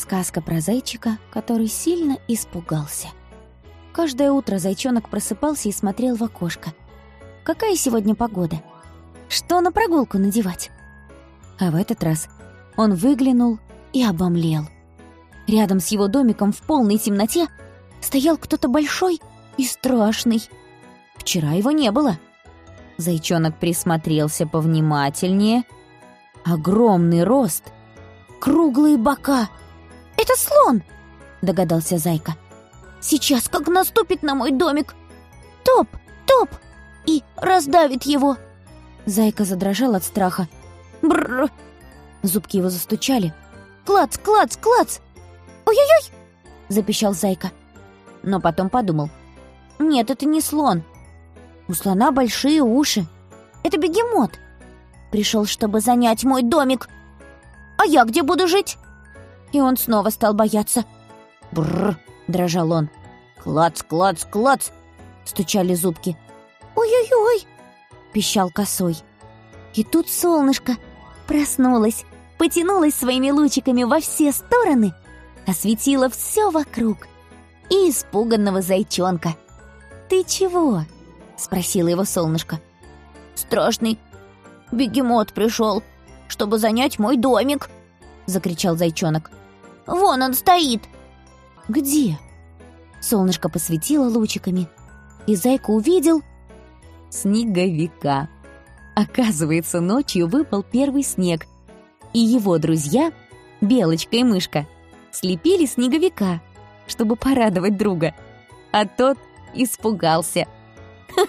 Сказка про зайчика, который сильно испугался. Каждое утро зайчонок просыпался и смотрел в окошко. Какая сегодня погода? Что на прогулку надевать? А в этот раз он выглянул и обомлел. Рядом с его домиком в полной темноте стоял кто-то большой и страшный. Вчера его не было. Зайчонок присмотрелся повнимательнее. Огромный рост, круглые бока. «Это слон!» — догадался Зайка. «Сейчас как наступит на мой домик! Топ, топ!» и раздавит его!» Зайка задрожал от страха. Бррр! Зубки его застучали. «Клац, клац, клац!» «Ой-ой-ой!» — запищал Зайка. Но потом подумал. «Нет, это не слон. У слона большие уши. Это бегемот. Пришел, чтобы занять мой домик. А я где буду жить?» И он снова стал бояться. «Бррр!» — дрожал он. «Клац, клац, клац!» — стучали зубки. «Ой-ой-ой!» — пищал косой. И тут солнышко проснулось, потянулось своими лучиками во все стороны, осветило все вокруг и испуганного зайчонка. «Ты чего?» — спросила его солнышко. «Страшный бегемот пришел, чтобы занять мой домик!» — закричал зайчонок. «Вон он стоит!» «Где?» Солнышко посветило лучиками, и зайка увидел снеговика. Оказывается, ночью выпал первый снег, и его друзья, Белочка и Мышка, слепили снеговика, чтобы порадовать друга. А тот испугался.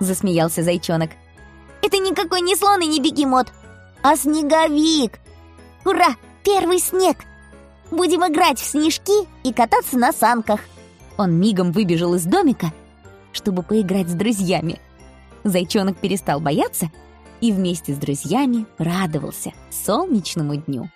засмеялся зайчонок. «Это никакой не слон и не бегемот, а снеговик! Ура! Первый снег! Будем играть в снежки и кататься на санках!» Он мигом выбежал из домика чтобы поиграть с друзьями. Зайчонок перестал бояться и вместе с друзьями радовался солнечному дню.